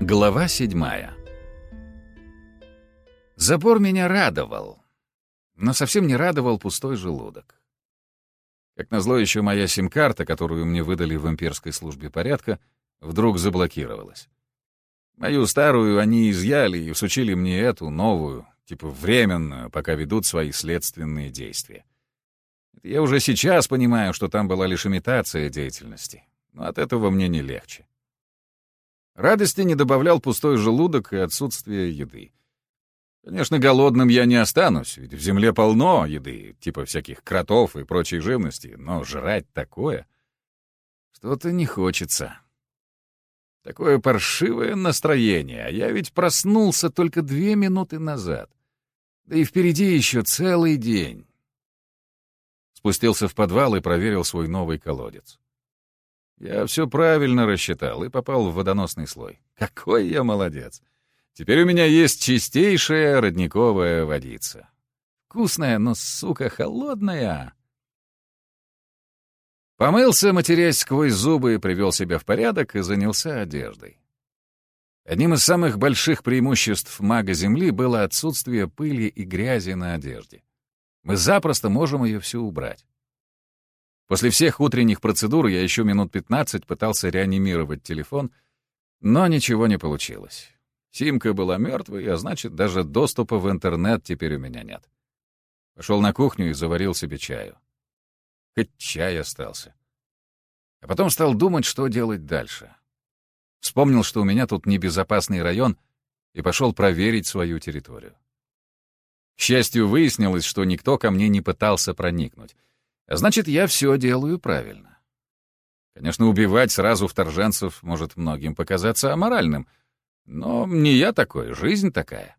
Глава седьмая. Запор меня радовал, но совсем не радовал пустой желудок. Как назло, еще моя сим-карта, которую мне выдали в имперской службе порядка, вдруг заблокировалась. Мою старую они изъяли и всучили мне эту, новую, типа временную, пока ведут свои следственные действия. Я уже сейчас понимаю, что там была лишь имитация деятельности, но от этого мне не легче. Радости не добавлял пустой желудок и отсутствие еды. Конечно, голодным я не останусь, ведь в земле полно еды, типа всяких кротов и прочей живности, но жрать такое... Что-то не хочется. Такое паршивое настроение, а я ведь проснулся только две минуты назад. Да и впереди еще целый день. Спустился в подвал и проверил свой новый колодец. Я все правильно рассчитал и попал в водоносный слой. Какой я молодец! Теперь у меня есть чистейшая родниковая водица. Вкусная, но, сука, холодная. Помылся, матерясь сквозь зубы, привел себя в порядок и занялся одеждой. Одним из самых больших преимуществ мага Земли было отсутствие пыли и грязи на одежде. Мы запросто можем ее всю убрать. После всех утренних процедур я еще минут 15 пытался реанимировать телефон, но ничего не получилось. Симка была мертвой, а значит, даже доступа в интернет теперь у меня нет. Пошел на кухню и заварил себе чаю. Хоть чай остался. А потом стал думать, что делать дальше. Вспомнил, что у меня тут небезопасный район, и пошел проверить свою территорию. К счастью, выяснилось, что никто ко мне не пытался проникнуть — значит, я все делаю правильно. Конечно, убивать сразу вторженцев может многим показаться аморальным, но не я такой, жизнь такая.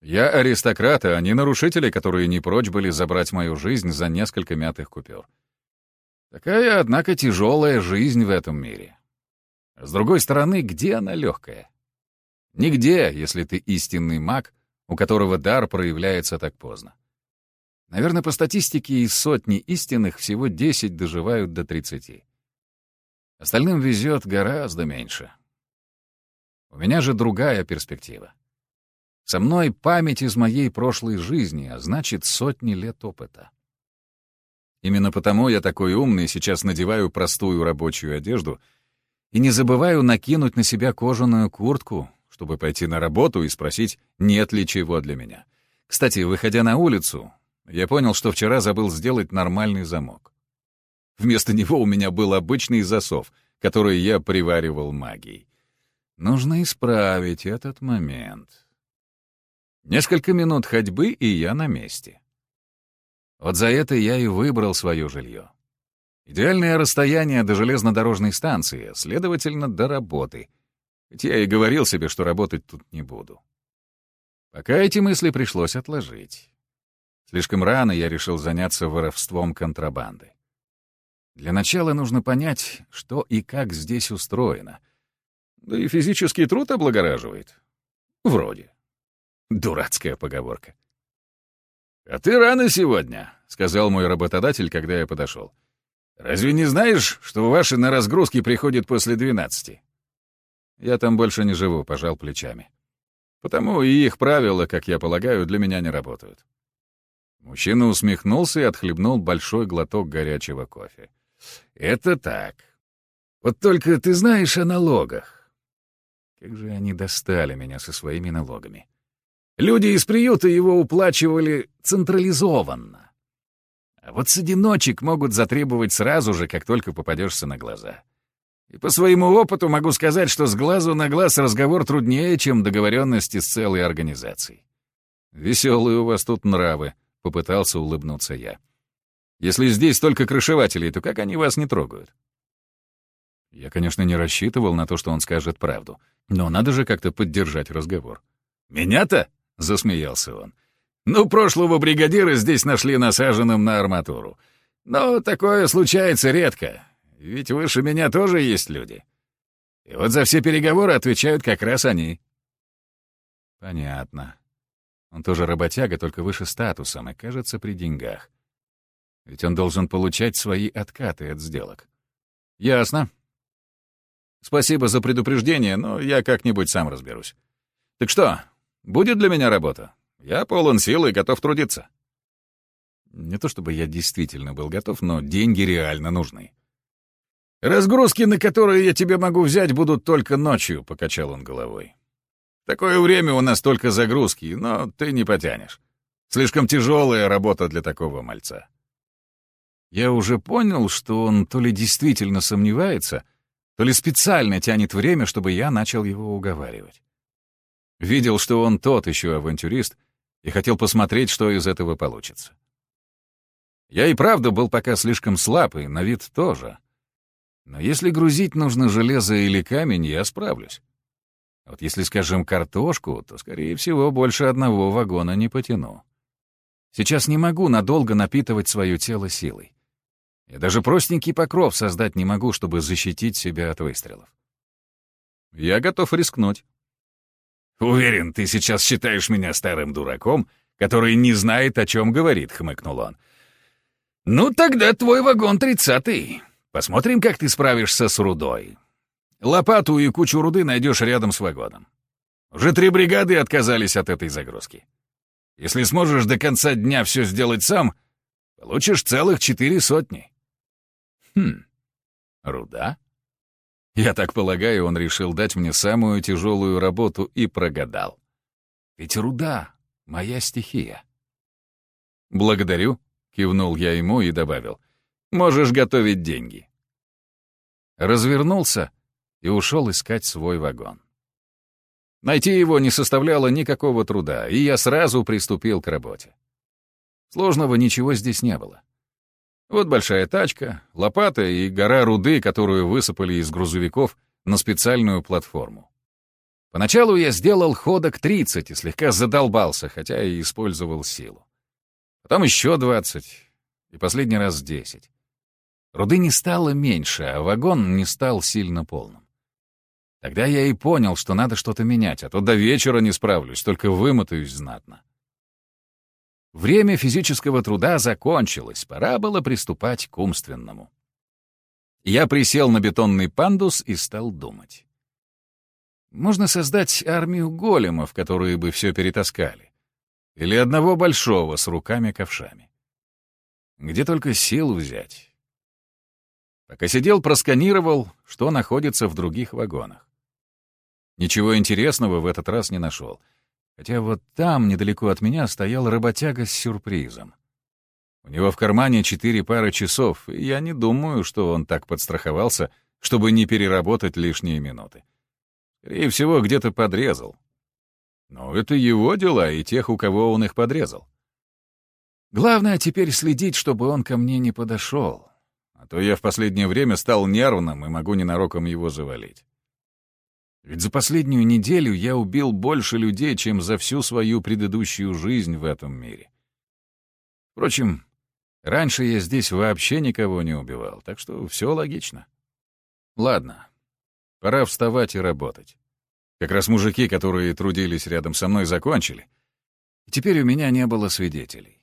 Я аристократ, а не нарушители, которые не прочь были забрать мою жизнь за несколько мятых купюр. Такая, однако, тяжелая жизнь в этом мире. с другой стороны, где она легкая? Нигде, если ты истинный маг, у которого дар проявляется так поздно. Наверное, по статистике из сотни истинных всего 10 доживают до 30. Остальным везет гораздо меньше. У меня же другая перспектива. Со мной память из моей прошлой жизни, а значит, сотни лет опыта. Именно потому я такой умный сейчас надеваю простую рабочую одежду и не забываю накинуть на себя кожаную куртку, чтобы пойти на работу и спросить, нет ли чего для меня. Кстати, выходя на улицу, я понял, что вчера забыл сделать нормальный замок. Вместо него у меня был обычный засов, который я приваривал магией. Нужно исправить этот момент. Несколько минут ходьбы, и я на месте. Вот за это я и выбрал свое жилье. Идеальное расстояние до железнодорожной станции, следовательно, до работы. Ведь я и говорил себе, что работать тут не буду. Пока эти мысли пришлось отложить. Слишком рано я решил заняться воровством контрабанды. Для начала нужно понять, что и как здесь устроено. Да и физический труд облагораживает. Вроде. Дурацкая поговорка. «А ты рано сегодня», — сказал мой работодатель, когда я подошел. «Разве не знаешь, что ваши на разгрузки приходят после двенадцати?» «Я там больше не живу», — пожал плечами. «Потому и их правила, как я полагаю, для меня не работают». Мужчина усмехнулся и отхлебнул большой глоток горячего кофе. «Это так. Вот только ты знаешь о налогах». Как же они достали меня со своими налогами. Люди из приюта его уплачивали централизованно. А вот с одиночек могут затребовать сразу же, как только попадешься на глаза. И по своему опыту могу сказать, что с глазу на глаз разговор труднее, чем договоренности с целой организацией. Веселые у вас тут нравы, — попытался улыбнуться я. «Если здесь только крышевателей, то как они вас не трогают?» Я, конечно, не рассчитывал на то, что он скажет правду, но надо же как-то поддержать разговор. «Меня-то?» — засмеялся он. «Ну, прошлого бригадира здесь нашли насаженным на арматуру. Но такое случается редко, ведь выше меня тоже есть люди. И вот за все переговоры отвечают как раз они». «Понятно», он тоже работяга, только выше статусом, и, кажется, при деньгах. Ведь он должен получать свои откаты от сделок. Ясно. Спасибо за предупреждение, но я как-нибудь сам разберусь. Так что, будет для меня работа? Я полон сил и готов трудиться. Не то чтобы я действительно был готов, но деньги реально нужны. «Разгрузки, на которые я тебе могу взять, будут только ночью», — покачал он головой. «Такое время у нас только загрузки, но ты не потянешь. Слишком тяжелая работа для такого мальца». Я уже понял, что он то ли действительно сомневается, то ли специально тянет время, чтобы я начал его уговаривать. Видел, что он тот еще авантюрист, и хотел посмотреть, что из этого получится. Я и правда был пока слишком слаб, и на вид тоже. Но если грузить нужно железо или камень, я справлюсь. А вот если, скажем, картошку, то, скорее всего, больше одного вагона не потяну. Сейчас не могу надолго напитывать свое тело силой. Я даже простенький покров создать не могу, чтобы защитить себя от выстрелов. Я готов рискнуть. «Уверен, ты сейчас считаешь меня старым дураком, который не знает, о чем говорит», — хмыкнул он. «Ну, тогда твой вагон тридцатый. Посмотрим, как ты справишься с рудой. Лопату и кучу руды найдешь рядом с вагоном. Уже три бригады отказались от этой загрузки. Если сможешь до конца дня все сделать сам, получишь целых четыре сотни. Хм, руда? Я так полагаю, он решил дать мне самую тяжелую работу и прогадал. Ведь руда — моя стихия. Благодарю, Кивнул я ему и добавил. «Можешь готовить деньги». Развернулся и ушел искать свой вагон. Найти его не составляло никакого труда, и я сразу приступил к работе. Сложного ничего здесь не было. Вот большая тачка, лопата и гора руды, которую высыпали из грузовиков на специальную платформу. Поначалу я сделал ходок 30 и слегка задолбался, хотя и использовал силу. Потом еще двадцать, и последний раз десять. Руды не стало меньше, а вагон не стал сильно полным. Тогда я и понял, что надо что-то менять, а то до вечера не справлюсь, только вымотаюсь знатно. Время физического труда закончилось, пора было приступать к умственному. Я присел на бетонный пандус и стал думать. Можно создать армию големов, которые бы все перетаскали. Или одного большого с руками-ковшами. Где только сил взять. Пока сидел, просканировал, что находится в других вагонах. Ничего интересного в этот раз не нашел. Хотя вот там, недалеко от меня, стоял работяга с сюрпризом. У него в кармане четыре пары часов, и я не думаю, что он так подстраховался, чтобы не переработать лишние минуты. Скорее всего, где-то подрезал. Но это его дела и тех, у кого он их подрезал. Главное теперь следить, чтобы он ко мне не подошел. А то я в последнее время стал нервным и могу ненароком его завалить. Ведь за последнюю неделю я убил больше людей, чем за всю свою предыдущую жизнь в этом мире. Впрочем, раньше я здесь вообще никого не убивал, так что все логично. Ладно, пора вставать и работать. Как раз мужики, которые трудились рядом со мной, закончили. И теперь у меня не было свидетелей.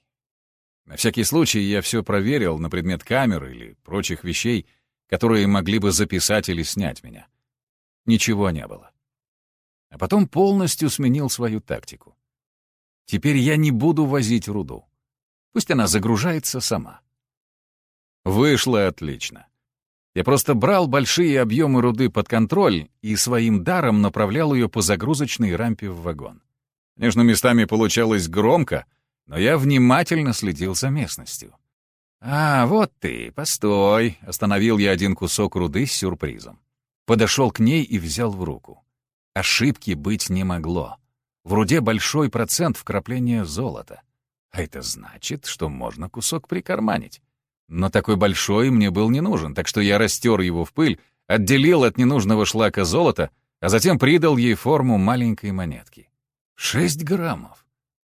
На всякий случай я все проверил на предмет камер или прочих вещей, которые могли бы записать или снять меня. Ничего не было. А потом полностью сменил свою тактику. Теперь я не буду возить руду. Пусть она загружается сама. Вышло отлично. Я просто брал большие объемы руды под контроль и своим даром направлял ее по загрузочной рампе в вагон. Конечно, местами получалось громко, но я внимательно следил за местностью. «А, вот ты, постой!» — остановил я один кусок руды с сюрпризом. Подошел к ней и взял в руку. Ошибки быть не могло. В руде большой процент вкрапления золота. А это значит, что можно кусок прикарманить. Но такой большой мне был не нужен, так что я растер его в пыль, отделил от ненужного шлака золота, а затем придал ей форму маленькой монетки. Шесть граммов.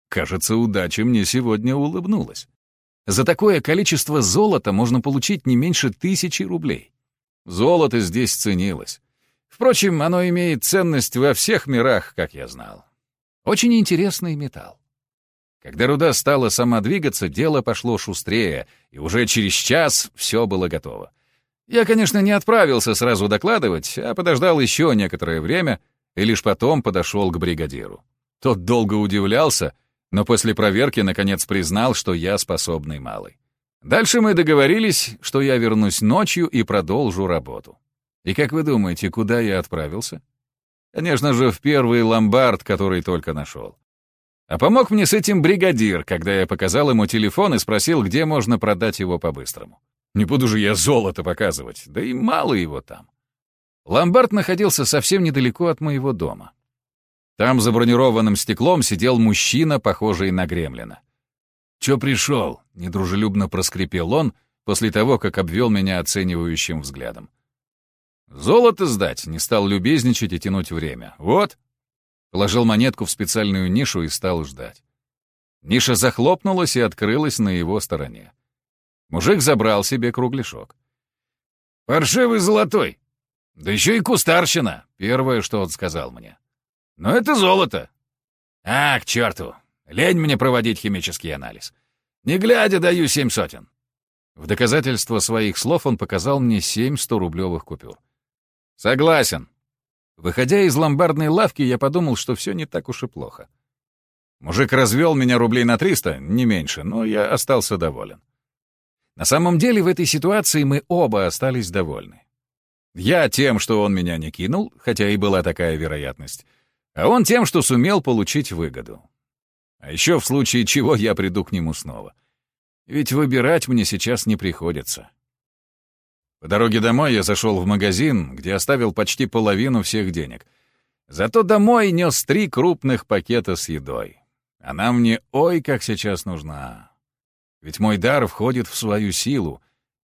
Кажется, удача мне сегодня улыбнулась. За такое количество золота можно получить не меньше тысячи рублей. Золото здесь ценилось. Впрочем, оно имеет ценность во всех мирах, как я знал. Очень интересный металл. Когда руда стала сама двигаться, дело пошло шустрее, и уже через час все было готово. Я, конечно, не отправился сразу докладывать, а подождал еще некоторое время и лишь потом подошел к бригадиру. Тот долго удивлялся, но после проверки наконец признал, что я способный малый. Дальше мы договорились, что я вернусь ночью и продолжу работу. И как вы думаете, куда я отправился? Конечно же, в первый ломбард, который только нашел. А помог мне с этим бригадир, когда я показал ему телефон и спросил, где можно продать его по-быстрому. Не буду же я золото показывать, да и мало его там. Ломбард находился совсем недалеко от моего дома. Там за бронированным стеклом сидел мужчина, похожий на гремлина. «Чё пришел?» — недружелюбно проскрипел он после того, как обвел меня оценивающим взглядом. «Золото сдать!» — не стал любезничать и тянуть время. «Вот!» Положил монетку в специальную нишу и стал ждать. Ниша захлопнулась и открылась на его стороне. Мужик забрал себе кругляшок. «Паршивый золотой! Да еще и кустарщина!» — первое, что он сказал мне. Но это золото. А, к черту. Лень мне проводить химический анализ. Не глядя, даю семь сотен. В доказательство своих слов он показал мне семь сто-рублевых купюр. Согласен. Выходя из ломбардной лавки, я подумал, что все не так уж и плохо. Мужик развел меня рублей на триста, не меньше, но я остался доволен. На самом деле в этой ситуации мы оба остались довольны. Я тем, что он меня не кинул, хотя и была такая вероятность — а он тем, что сумел получить выгоду. А еще в случае чего я приду к нему снова. Ведь выбирать мне сейчас не приходится. По дороге домой я зашел в магазин, где оставил почти половину всех денег. Зато домой нес три крупных пакета с едой. Она мне ой как сейчас нужна. Ведь мой дар входит в свою силу,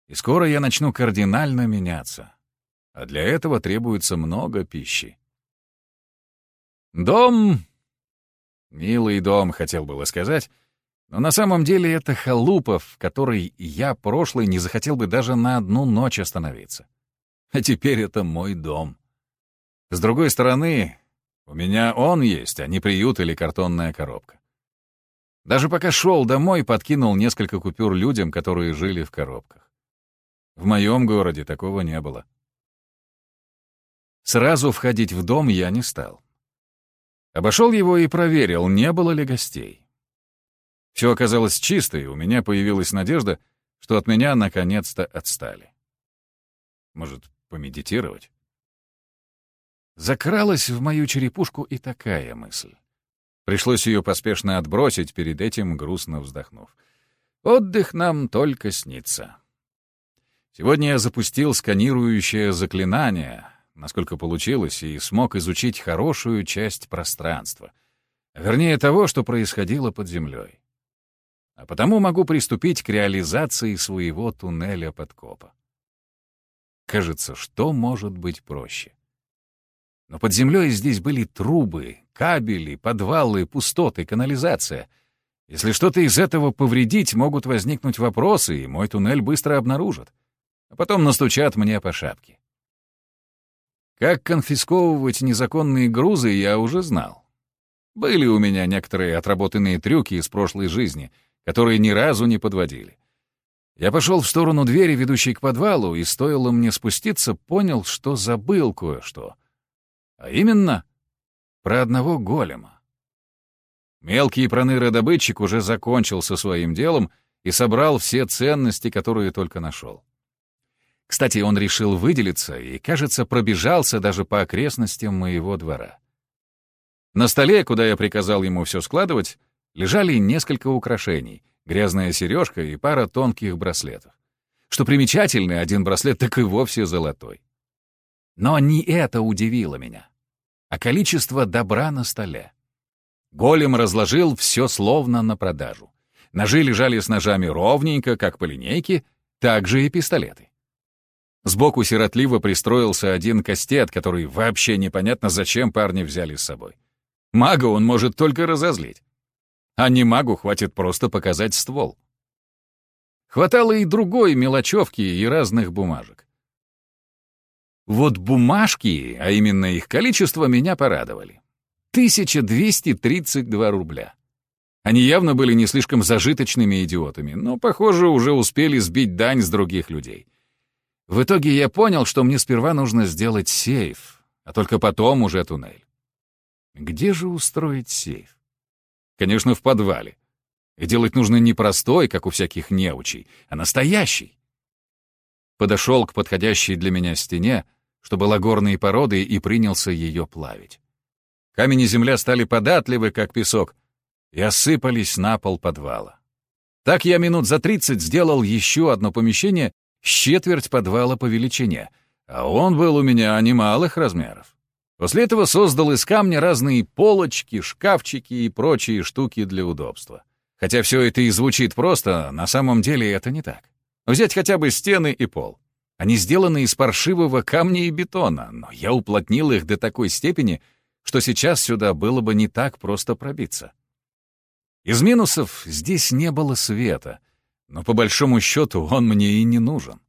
и скоро я начну кардинально меняться. А для этого требуется много пищи. Дом... Милый дом, хотел было сказать, но на самом деле это халупа, в которой я прошлый не захотел бы даже на одну ночь остановиться. А теперь это мой дом. С другой стороны, у меня он есть, а не приют или картонная коробка. Даже пока шел домой, подкинул несколько купюр людям, которые жили в коробках. В моем городе такого не было. Сразу входить в дом я не стал. Обошел его и проверил, не было ли гостей. Все оказалось чисто, и у меня появилась надежда, что от меня наконец-то отстали. Может, помедитировать? Закралась в мою черепушку и такая мысль. Пришлось ее поспешно отбросить, перед этим грустно вздохнув. Отдых нам только снится. Сегодня я запустил сканирующее заклинание, насколько получилось, и смог изучить хорошую часть пространства. Вернее, того, что происходило под землей. А потому могу приступить к реализации своего туннеля подкопа. Кажется, что может быть проще? Но под землей здесь были трубы, кабели, подвалы, пустоты, канализация. Если что-то из этого повредить, могут возникнуть вопросы, и мой туннель быстро обнаружат. А потом настучат мне по шапке. Как конфисковывать незаконные грузы, я уже знал. Были у меня некоторые отработанные трюки из прошлой жизни, которые ни разу не подводили. Я пошел в сторону двери, ведущей к подвалу, и стоило мне спуститься, понял, что забыл кое-что. А именно, про одного голема. Мелкий проныродобытчик уже закончил со своим делом и собрал все ценности, которые только нашел. Кстати, он решил выделиться и, кажется, пробежался даже по окрестностям моего двора. На столе, куда я приказал ему все складывать, лежали несколько украшений, грязная сережка и пара тонких браслетов. Что примечательно, один браслет так и вовсе золотой. Но не это удивило меня, а количество добра на столе. Голем разложил все словно на продажу. Ножи лежали с ножами ровненько, как по линейке, также и пистолеты. Сбоку сиротливо пристроился один кастет, который вообще непонятно, зачем парни взяли с собой. Мага он может только разозлить. А не магу хватит просто показать ствол. Хватало и другой мелочевки и разных бумажек. Вот бумажки, а именно их количество, меня порадовали. 1232 рубля. Они явно были не слишком зажиточными идиотами, но, похоже, уже успели сбить дань с других людей — В итоге я понял, что мне сперва нужно сделать сейф, а только потом уже туннель. Где же устроить сейф? Конечно, в подвале. И делать нужно не простой, как у всяких неучей, а настоящий. Подошел к подходящей для меня стене, что была горной породой, и принялся ее плавить. Камень и земля стали податливы, как песок, и осыпались на пол подвала. Так я минут за тридцать сделал еще одно помещение с четверть подвала по величине, а он был у меня немалых размеров. После этого создал из камня разные полочки, шкафчики и прочие штуки для удобства. Хотя все это и звучит просто, на самом деле это не так. Взять хотя бы стены и пол. Они сделаны из паршивого камня и бетона, но я уплотнил их до такой степени, что сейчас сюда было бы не так просто пробиться. Из минусов здесь не было света, но по большому счету он мне и не нужен.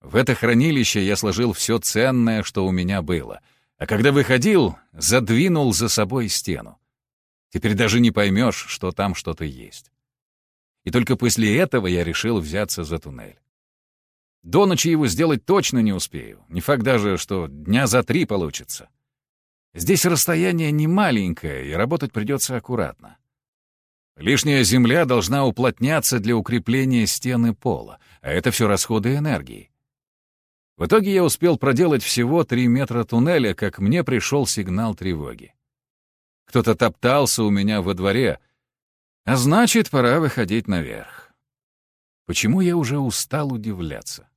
В это хранилище я сложил все ценное, что у меня было, а когда выходил, задвинул за собой стену. Теперь даже не поймешь, что там что-то есть. И только после этого я решил взяться за туннель. До ночи его сделать точно не успею. Не факт даже, что дня за три получится. Здесь расстояние не маленькое, и работать придется аккуратно. Лишняя земля должна уплотняться для укрепления стены пола, а это все расходы энергии. В итоге я успел проделать всего три метра туннеля, как мне пришел сигнал тревоги. Кто-то топтался у меня во дворе, а значит, пора выходить наверх. Почему я уже устал удивляться?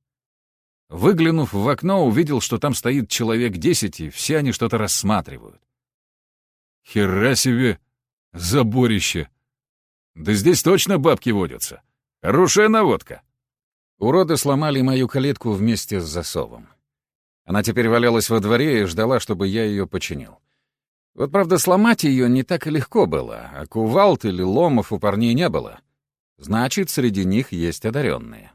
Выглянув в окно, увидел, что там стоит человек десять, и все они что-то рассматривают. Хера себе заборище! Да здесь точно бабки водятся. Хорошая наводка. Уроды сломали мою калитку вместе с засовом. Она теперь валялась во дворе и ждала, чтобы я ее починил. Вот, правда, сломать ее не так и легко было, а кувалд или ломов у парней не было. Значит, среди них есть одаренные.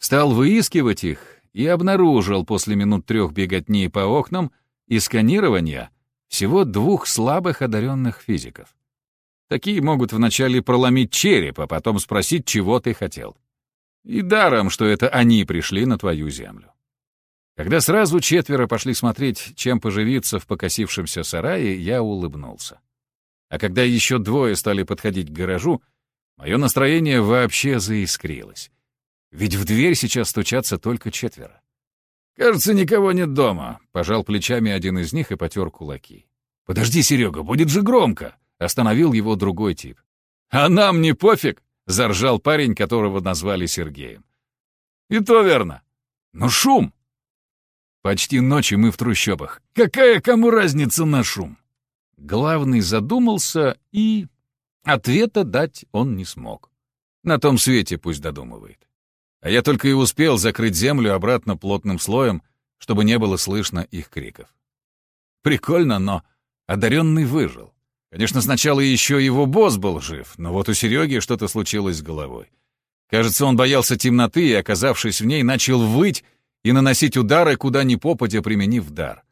Стал выискивать их и обнаружил после минут трех беготни по окнам и сканирования всего двух слабых одаренных физиков. Такие могут вначале проломить череп, а потом спросить, чего ты хотел. И даром, что это они пришли на твою землю. Когда сразу четверо пошли смотреть, чем поживиться в покосившемся сарае, я улыбнулся. А когда еще двое стали подходить к гаражу, мое настроение вообще заискрилось. Ведь в дверь сейчас стучатся только четверо. «Кажется, никого нет дома», — пожал плечами один из них и потер кулаки. «Подожди, Серега, будет же громко!» Остановил его другой тип. «А нам не пофиг!» — заржал парень, которого назвали Сергеем. «И то верно. Но шум!» «Почти ночью мы в трущобах. Какая кому разница на шум?» Главный задумался и... Ответа дать он не смог. На том свете пусть додумывает. А я только и успел закрыть землю обратно плотным слоем, чтобы не было слышно их криков. Прикольно, но одаренный выжил. Конечно, сначала еще его босс был жив, но вот у Сереги что-то случилось с головой. Кажется, он боялся темноты и, оказавшись в ней, начал выть и наносить удары, куда ни попадя, применив дар.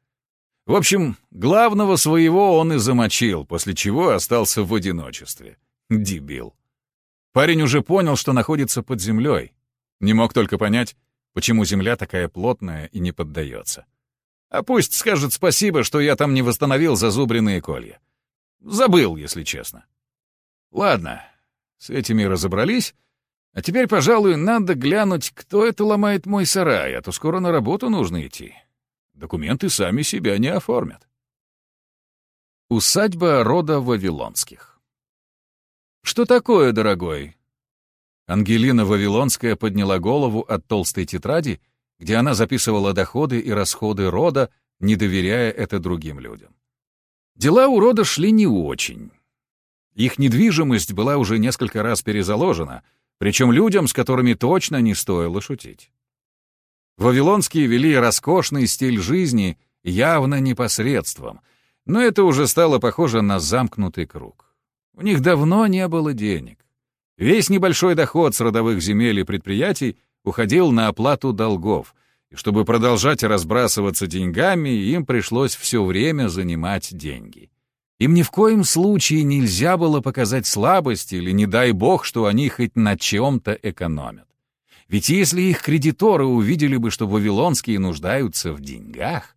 В общем, главного своего он и замочил, после чего остался в одиночестве. Дебил. Парень уже понял, что находится под землей. Не мог только понять, почему земля такая плотная и не поддается. А пусть скажет спасибо, что я там не восстановил зазубренные колья. Забыл, если честно. Ладно, с этими разобрались. А теперь, пожалуй, надо глянуть, кто это ломает мой сарай, а то скоро на работу нужно идти. Документы сами себя не оформят. Усадьба рода Вавилонских. «Что такое, дорогой?» Ангелина Вавилонская подняла голову от толстой тетради, где она записывала доходы и расходы рода, не доверяя это другим людям. Дела у рода шли не очень. Их недвижимость была уже несколько раз перезаложена, причем людям, с которыми точно не стоило шутить. Вавилонские вели роскошный стиль жизни явно непосредством, но это уже стало похоже на замкнутый круг. У них давно не было денег. Весь небольшой доход с родовых земель и предприятий уходил на оплату долгов — чтобы продолжать разбрасываться деньгами, им пришлось все время занимать деньги. Им ни в коем случае нельзя было показать слабость или, не дай бог, что они хоть на чем-то экономят. Ведь если их кредиторы увидели бы, что вавилонские нуждаются в деньгах,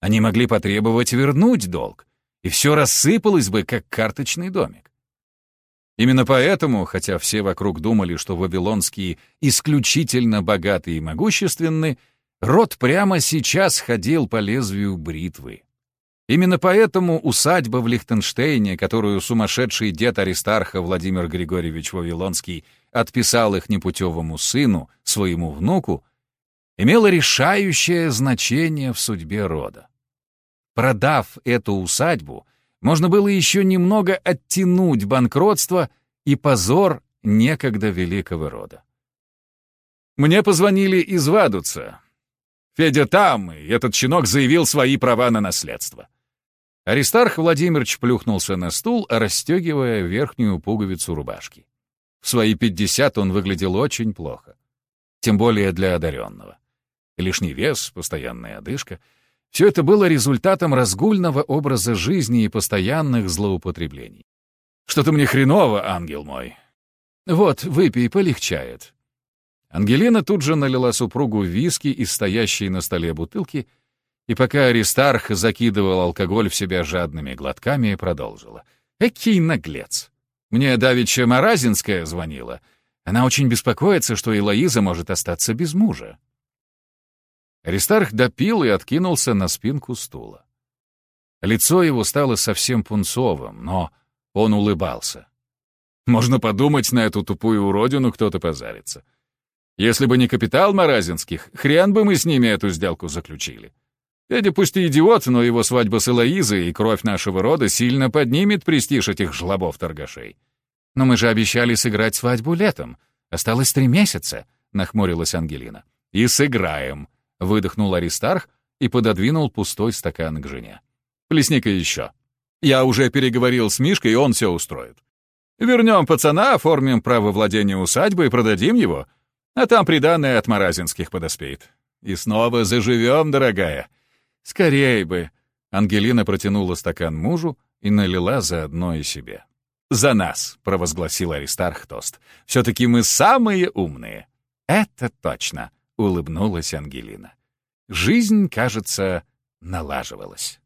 они могли потребовать вернуть долг, и все рассыпалось бы, как карточный домик. Именно поэтому, хотя все вокруг думали, что вавилонские исключительно богаты и могущественны, род прямо сейчас ходил по лезвию бритвы. Именно поэтому усадьба в Лихтенштейне, которую сумасшедший дед Аристарха Владимир Григорьевич Вавилонский отписал их непутевому сыну, своему внуку, имела решающее значение в судьбе рода. Продав эту усадьбу, можно было еще немного оттянуть банкротство и позор некогда великого рода. Мне позвонили из Вадуца. Федя там, и этот щенок заявил свои права на наследство. Аристарх Владимирович плюхнулся на стул, расстегивая верхнюю пуговицу рубашки. В свои пятьдесят он выглядел очень плохо. Тем более для одаренного. лишний вес, постоянная одышка — все это было результатом разгульного образа жизни и постоянных злоупотреблений. «Что-то мне хреново, ангел мой!» «Вот, выпей, полегчает». Ангелина тут же налила супругу виски из стоящей на столе бутылки — и пока Аристарх закидывал алкоголь в себя жадными глотками, продолжила. «Экий наглец! Мне давеча Маразинская звонила. Она очень беспокоится, что Элоиза может остаться без мужа». Аристарх допил и откинулся на спинку стула. Лицо его стало совсем пунцовым, но он улыбался. Можно подумать, на эту тупую уродину кто-то позарится. Если бы не капитал Маразинских, хрен бы мы с ними эту сделку заключили. Дядя пусть и идиот, но его свадьба с Элоизой и кровь нашего рода сильно поднимет престиж этих жлобов-торгашей. «Но мы же обещали сыграть свадьбу летом. Осталось три месяца», — нахмурилась Ангелина. «И сыграем», — выдохнул Аристарх и пододвинул пустой стакан к жене. «Плесни-ка еще. Я уже переговорил с Мишкой, и он все устроит. Вернем пацана, оформим право владения усадьбой и продадим его, а там приданное от Маразинских подоспеет. И снова заживем, дорогая. «Скорей бы!» Ангелина протянула стакан мужу и налила заодно и себе. «За нас!» — провозгласил Аристарх тост. «Все-таки мы самые умные!» «Это точно!» — улыбнулась Ангелина. Жизнь, кажется, налаживалась.